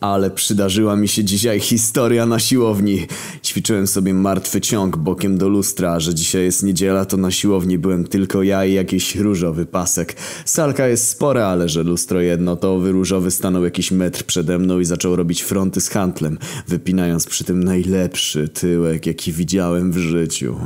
Ale przydarzyła mi się dzisiaj historia na siłowni. Ćwiczyłem sobie martwy ciąg bokiem do lustra, że dzisiaj jest niedziela, to na siłowni byłem tylko ja i jakiś różowy pasek. Salka jest spora, ale że lustro jedno, to owy różowy stanął jakiś metr przede mną i zaczął robić fronty z handlem, wypinając przy tym najlepszy tyłek, jaki widziałem w życiu.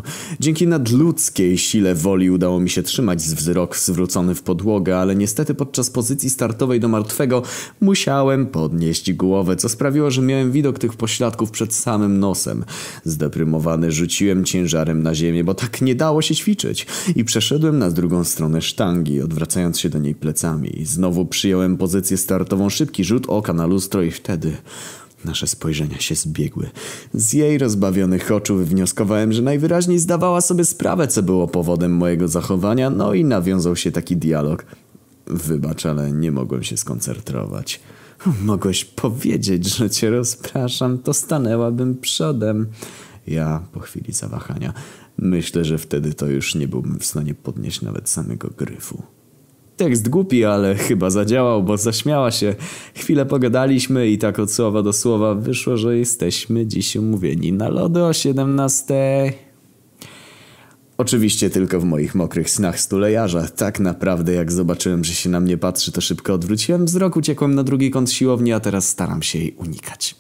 Dzięki nadludzkiej sile woli udało mi się trzymać wzrok zwrócony w podłogę, ale niestety podczas pozycji startowej do martwego musiałem podnieść głowę, co sprawiło, że miałem widok tych pośladków przed samym nosem. Zdeprymowany rzuciłem ciężarem na ziemię, bo tak nie dało się ćwiczyć i przeszedłem na drugą stronę sztangi, odwracając się do niej plecami. Znowu przyjąłem pozycję startową, szybki rzut oka na lustro i wtedy... Nasze spojrzenia się zbiegły. Z jej rozbawionych oczu wywnioskowałem, że najwyraźniej zdawała sobie sprawę, co było powodem mojego zachowania, no i nawiązał się taki dialog. Wybacz, ale nie mogłem się skoncentrować. Mogłeś powiedzieć, że cię rozpraszam, to stanęłabym przodem. Ja, po chwili zawahania, myślę, że wtedy to już nie byłbym w stanie podnieść nawet samego gryfu. Tekst głupi, ale chyba zadziałał, bo zaśmiała się. Chwilę pogadaliśmy i tak od słowa do słowa wyszło, że jesteśmy dziś umówieni na lody o 17. Oczywiście tylko w moich mokrych snach stulejarza. Tak naprawdę jak zobaczyłem, że się na mnie patrzy, to szybko odwróciłem wzrok, uciekłem na drugi kąt siłowni, a teraz staram się jej unikać.